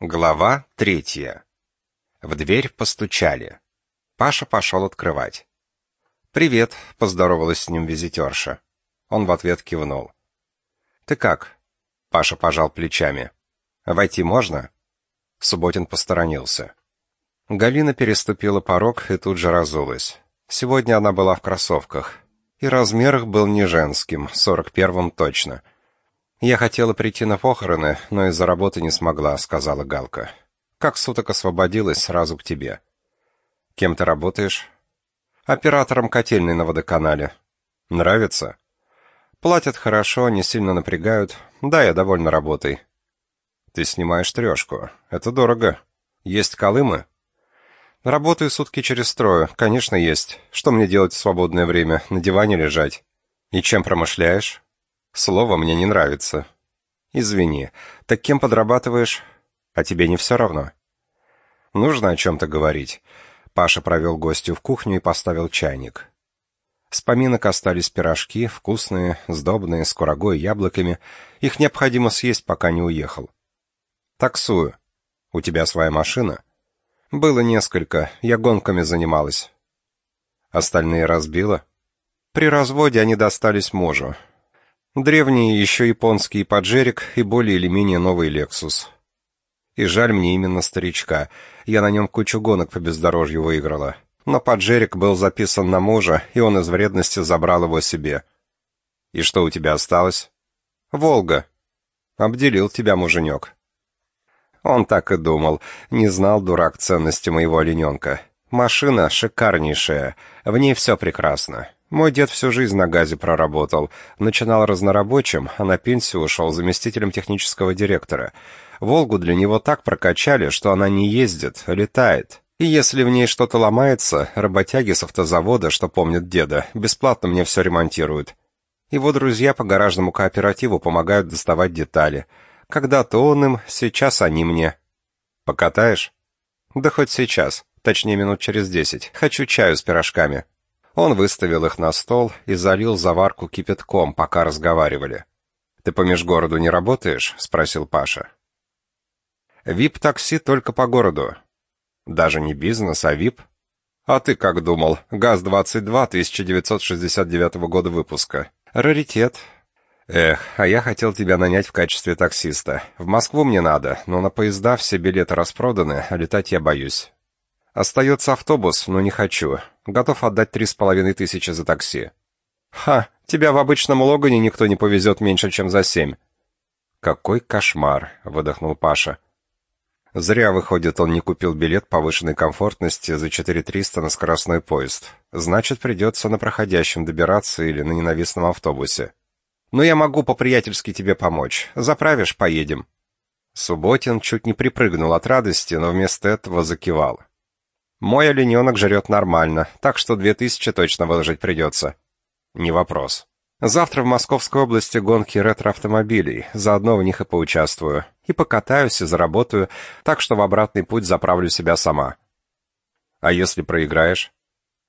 Глава третья. В дверь постучали. Паша пошел открывать. «Привет», — поздоровалась с ним визитерша. Он в ответ кивнул. «Ты как?» Паша пожал плечами. «Войти можно?» Субботин посторонился. Галина переступила порог и тут же разулась. Сегодня она была в кроссовках. И размер их был не женским, сорок первым точно — «Я хотела прийти на похороны, но из-за работы не смогла», — сказала Галка. «Как суток освободилась, сразу к тебе». «Кем ты работаешь?» «Оператором котельной на водоканале». «Нравится?» «Платят хорошо, не сильно напрягают. Да, я довольна работой». «Ты снимаешь трешку. Это дорого. Есть колымы?» «Работаю сутки через трое. Конечно, есть. Что мне делать в свободное время? На диване лежать?» «И чем промышляешь?» Слово мне не нравится. Извини. Так кем подрабатываешь? А тебе не все равно? Нужно о чем-то говорить. Паша провел гостю в кухню и поставил чайник. С поминок остались пирожки, вкусные, сдобные, с курагой и яблоками. Их необходимо съесть, пока не уехал. Таксую. У тебя своя машина? Было несколько, я гонками занималась. Остальные разбила? При разводе они достались мужу. Древний еще японский поджерик и более или менее новый Lexus. И жаль мне именно старичка. Я на нем кучу гонок по бездорожью выиграла. Но поджерик был записан на мужа, и он из вредности забрал его себе. И что у тебя осталось? Волга. Обделил тебя муженек. Он так и думал. Не знал, дурак, ценности моего олененка. Машина шикарнейшая. В ней все прекрасно. Мой дед всю жизнь на газе проработал. Начинал разнорабочим, а на пенсию ушел заместителем технического директора. «Волгу» для него так прокачали, что она не ездит, а летает. И если в ней что-то ломается, работяги с автозавода, что помнят деда, бесплатно мне все ремонтируют. Его друзья по гаражному кооперативу помогают доставать детали. Когда-то он им, сейчас они мне. «Покатаешь?» «Да хоть сейчас, точнее минут через десять. Хочу чаю с пирожками». Он выставил их на стол и залил заварку кипятком, пока разговаривали. «Ты по межгороду не работаешь?» — спросил Паша. «Вип-такси только по городу. Даже не бизнес, а вип. А ты как думал? ГАЗ-22 1969 года выпуска. Раритет. Эх, а я хотел тебя нанять в качестве таксиста. В Москву мне надо, но на поезда все билеты распроданы, а летать я боюсь. Остается автобус, но не хочу. Готов отдать три с половиной тысячи за такси. Ха, тебя в обычном Логане никто не повезет меньше, чем за семь. Какой кошмар, выдохнул Паша. Зря, выходит, он не купил билет повышенной комфортности за 4300 на скоростной поезд. Значит, придется на проходящем добираться или на ненавистном автобусе. Но я могу по-приятельски тебе помочь. Заправишь, поедем. Субботин чуть не припрыгнул от радости, но вместо этого закивал. Мой олененок жрет нормально, так что две тысячи точно выложить придется. Не вопрос. Завтра в Московской области гонки ретро-автомобилей, заодно в них и поучаствую. И покатаюсь, и заработаю, так что в обратный путь заправлю себя сама. А если проиграешь?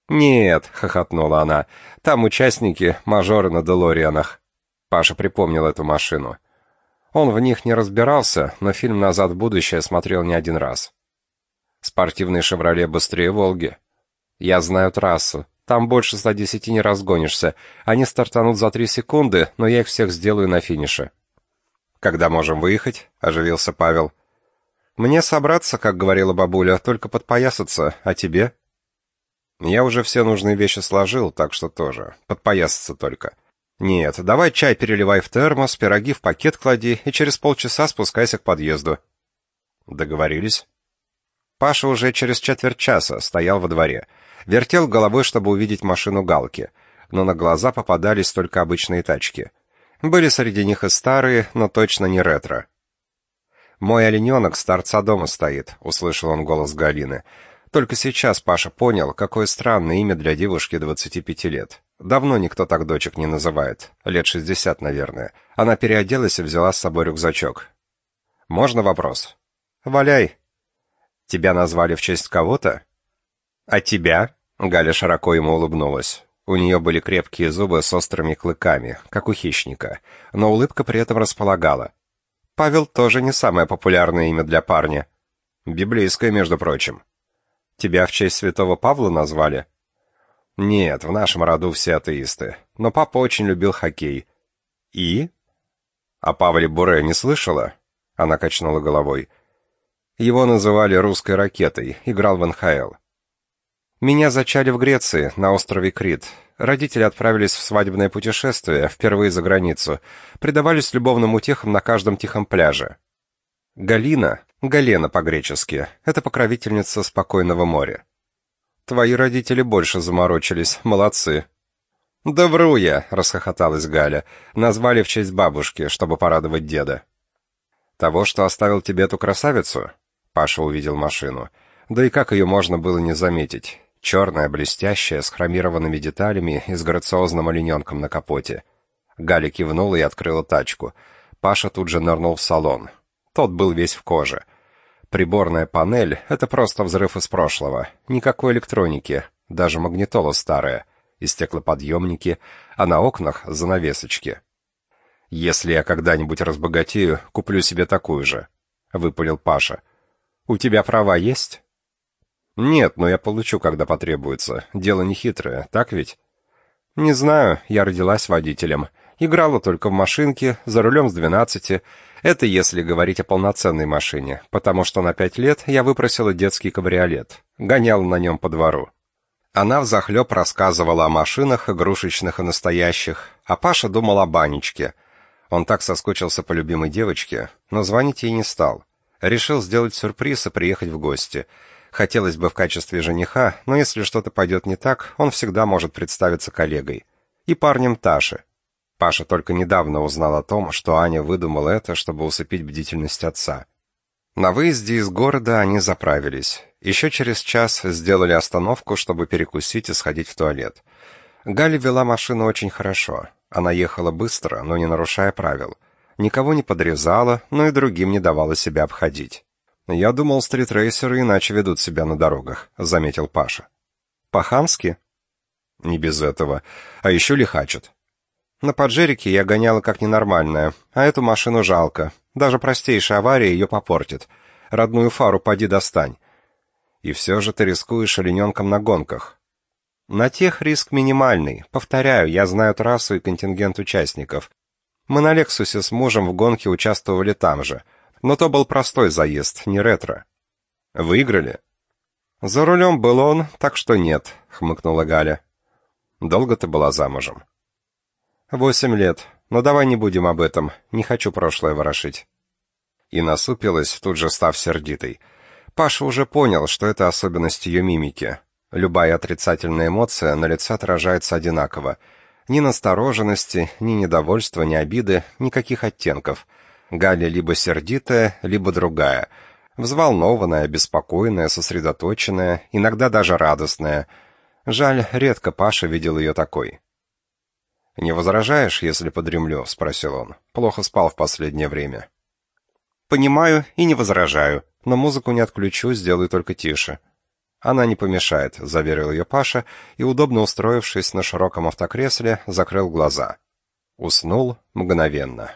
«Нет», — хохотнула она, — «там участники, мажоры на Делорианах». Паша припомнил эту машину. Он в них не разбирался, но фильм «Назад в будущее» смотрел не один раз. Спортивный «Шевроле» быстрее «Волги». Я знаю трассу. Там больше 110 не разгонишься. Они стартанут за три секунды, но я их всех сделаю на финише. «Когда можем выехать?» — оживился Павел. «Мне собраться, как говорила бабуля, только подпоясаться, а тебе?» «Я уже все нужные вещи сложил, так что тоже. Подпоясаться только». «Нет, давай чай переливай в термос, пироги в пакет клади и через полчаса спускайся к подъезду». «Договорились?» Паша уже через четверть часа стоял во дворе. Вертел головой, чтобы увидеть машину Галки, но на глаза попадались только обычные тачки. Были среди них и старые, но точно не ретро. «Мой олененок с торца дома стоит», — услышал он голос Галины. Только сейчас Паша понял, какое странное имя для девушки 25 лет. Давно никто так дочек не называет. Лет 60, наверное. Она переоделась и взяла с собой рюкзачок. «Можно вопрос?» «Валяй», Тебя назвали в честь кого-то? А тебя? Галя широко ему улыбнулась. У нее были крепкие зубы с острыми клыками, как у хищника, но улыбка при этом располагала. Павел тоже не самое популярное имя для парня. Библейское, между прочим. Тебя в честь святого Павла назвали? Нет, в нашем роду все атеисты. Но папа очень любил хоккей. И? О Павле Буре не слышала? Она качнула головой. Его называли русской ракетой, играл в НХЛ. Меня зачали в Греции, на острове Крит. Родители отправились в свадебное путешествие, впервые за границу. Предавались любовным утехам на каждом тихом пляже. Галина, Галена по-гречески, это покровительница спокойного моря. Твои родители больше заморочились, молодцы. Да вру я, расхохоталась Галя. Назвали в честь бабушки, чтобы порадовать деда. Того, что оставил тебе эту красавицу? Паша увидел машину. Да и как ее можно было не заметить? Черная, блестящая, с хромированными деталями и с грациозным олененком на капоте. Галя кивнула и открыла тачку. Паша тут же нырнул в салон. Тот был весь в коже. Приборная панель — это просто взрыв из прошлого. Никакой электроники, даже магнитола старая. И стеклоподъемники, а на окнах — занавесочки. «Если я когда-нибудь разбогатею, куплю себе такую же», — выпалил Паша. «У тебя права есть?» «Нет, но я получу, когда потребуется. Дело не хитрое, так ведь?» «Не знаю, я родилась водителем. Играла только в машинке, за рулем с двенадцати. Это если говорить о полноценной машине, потому что на пять лет я выпросила детский кабриолет. Гоняла на нем по двору». Она взахлеб рассказывала о машинах, игрушечных и настоящих, а Паша думал о банечке. Он так соскучился по любимой девочке, но звонить ей не стал. Решил сделать сюрприз и приехать в гости. Хотелось бы в качестве жениха, но если что-то пойдет не так, он всегда может представиться коллегой. И парнем Таши. Паша только недавно узнал о том, что Аня выдумала это, чтобы усыпить бдительность отца. На выезде из города они заправились. Еще через час сделали остановку, чтобы перекусить и сходить в туалет. Галя вела машину очень хорошо. Она ехала быстро, но не нарушая правил никого не подрезала, но и другим не давала себя обходить. «Я думал, стритрейсеры иначе ведут себя на дорогах», — заметил Паша. «По-хамски?» «Не без этого. А еще лихачат». «На поджерике я гоняла как ненормальная, а эту машину жалко. Даже простейшая авария ее попортит. Родную фару поди достань. И все же ты рискуешь олененком на гонках». «На тех риск минимальный. Повторяю, я знаю трассу и контингент участников. Мы на «Лексусе» с мужем в гонке участвовали там же. Но то был простой заезд, не ретро. Выиграли? За рулем был он, так что нет, хмыкнула Галя. Долго ты была замужем? Восемь лет. Но давай не будем об этом. Не хочу прошлое ворошить. И насупилась, тут же став сердитой. Паша уже понял, что это особенность ее мимики. Любая отрицательная эмоция на лице отражается одинаково — ни настороженности, ни недовольства, ни обиды, никаких оттенков. Галя либо сердитая, либо другая. Взволнованная, беспокойная, сосредоточенная, иногда даже радостная. Жаль, редко Паша видел ее такой. «Не возражаешь, если подремлю?» — спросил он. «Плохо спал в последнее время». «Понимаю и не возражаю, но музыку не отключу, сделаю только тише». «Она не помешает», — заверил ее Паша и, удобно устроившись на широком автокресле, закрыл глаза. Уснул мгновенно.